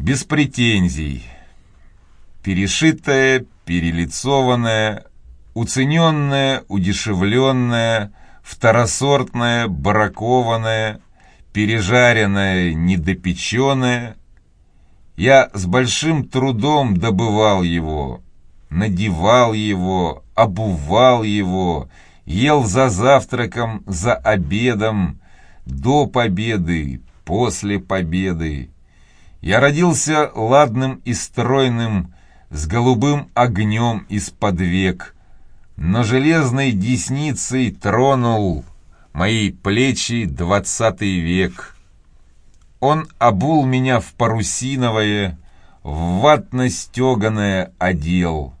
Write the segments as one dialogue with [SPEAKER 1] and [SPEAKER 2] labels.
[SPEAKER 1] без претензий. Перешитая, перелицованная, уцененная, удешевленная, второсортная, баракованная, пережаренная, недопеченная. Я с большим трудом добывал его, надевал его, обувал его, ел за завтраком, за обедом, до победы, после победы. Я родился ладным и стройным, с голубым огнем из-под век, но железной десницей тронул мои плечи двадцатый век. Он обул меня в парусиновое, в ватно-стеганое одел,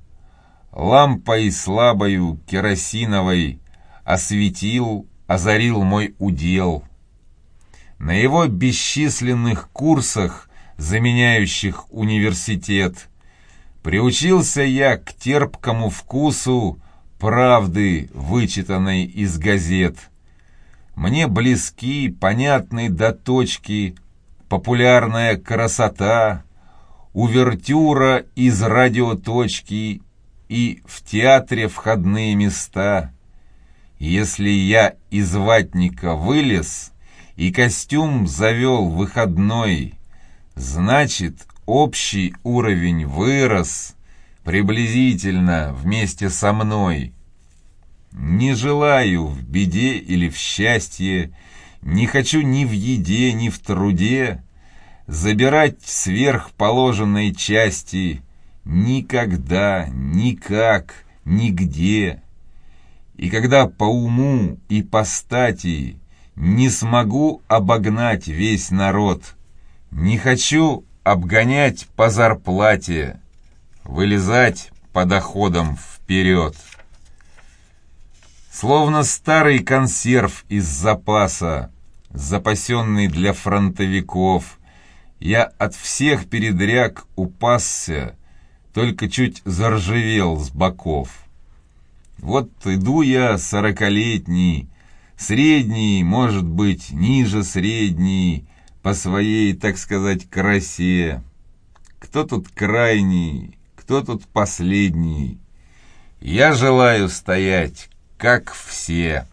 [SPEAKER 1] лампой слабою керосиновой осветил, озарил мой удел. На его бесчисленных курсах, заменяющих университет, приучился я к терпкому вкусу правды, вычитанной из газет. Мне близки, понятны до точки, популярная красота, увертюра из радиоточки и в театре входные места. Если я из ватника вылез и костюм завел выходной, значит, общий уровень вырос приблизительно вместе со мной. Не желаю в беде или в счастье, не хочу ни в еде, ни в труде забирать сверхположенной части никогда, никак, нигде. И когда по уму и по стати не смогу обогнать весь народ, не хочу обгонять по зарплате, вылезать по доходам вперед. Словно старый консерв из запаса, запасенный для фронтовиков, я от всех передряг упасся, только чуть заржавел с боков. Вот иду я сорокалетний, средний, может быть, ниже средний, по своей, так сказать, красе. Кто тут крайний, кто тут последний? Я желаю стоять, как все».